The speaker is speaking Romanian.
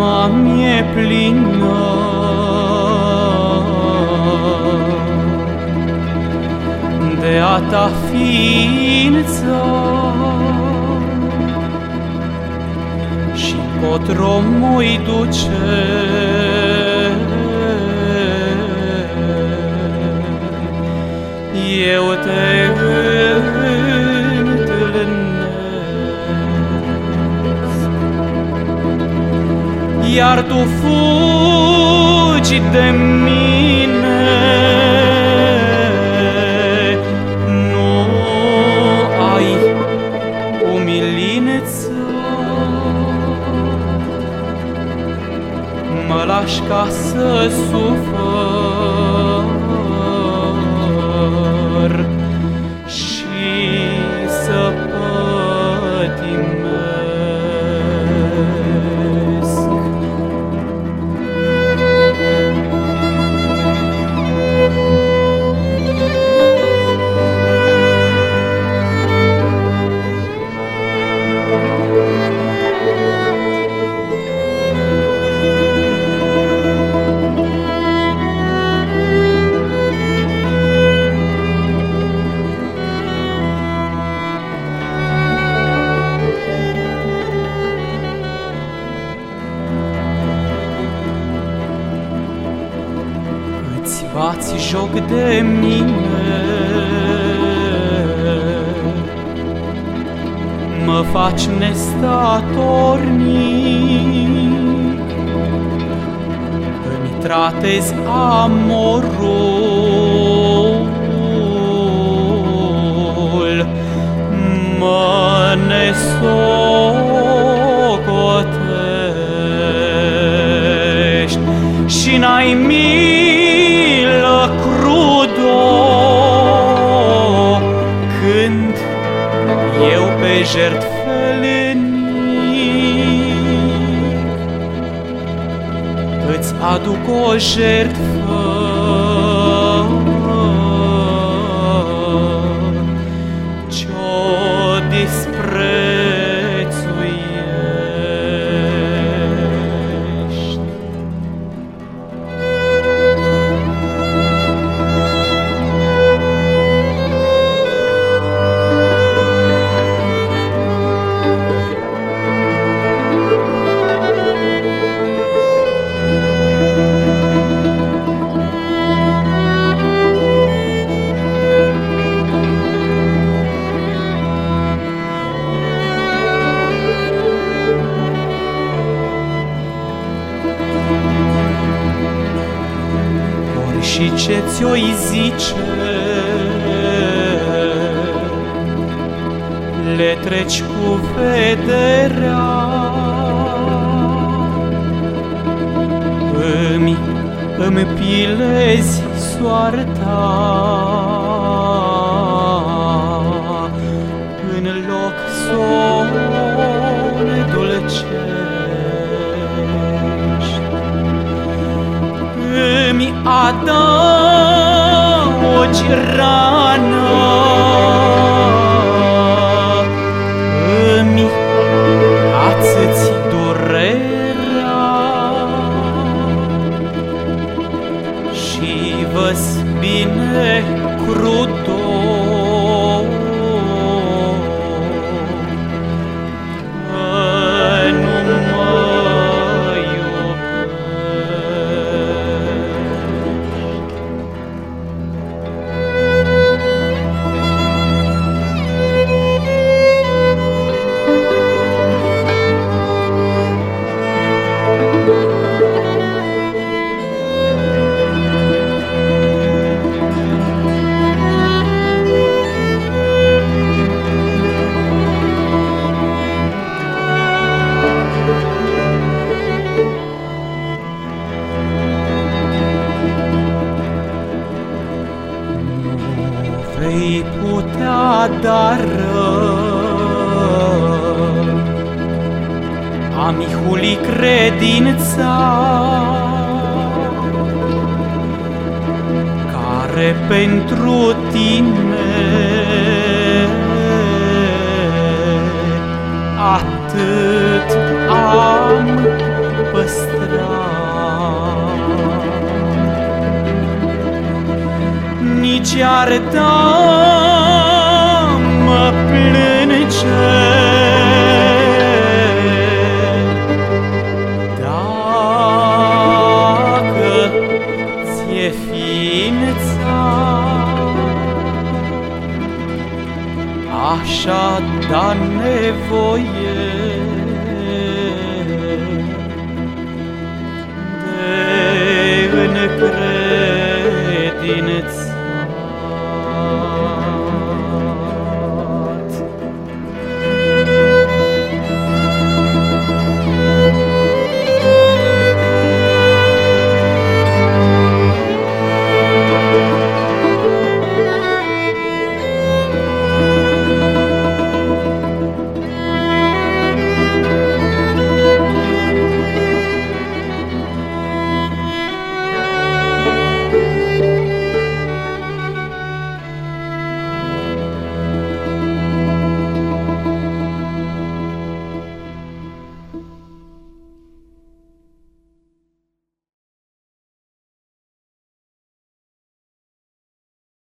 inima mi-e plină. De a ta ființă și potromui duce. Eu te îl iar tu fugi de mine. Nu ai umilință, mă lași ca să sufăr bați joc de mine. Mă faci nestatornic. Îmi tratezi amorul. Mă nesocotești. Și n-ai milă bei Jertfelin. Tuts a du ko Jertfa. Tjo dispa. Și ce ți-o-i zice? Le treci cu vederea. Îmi, îmi pilezi soarta. În loc să îmi adaugi vei putea dar Amihului credința Care pentru tine cearta mă plânge. Dacă ți-e ființa, așa da nevoie,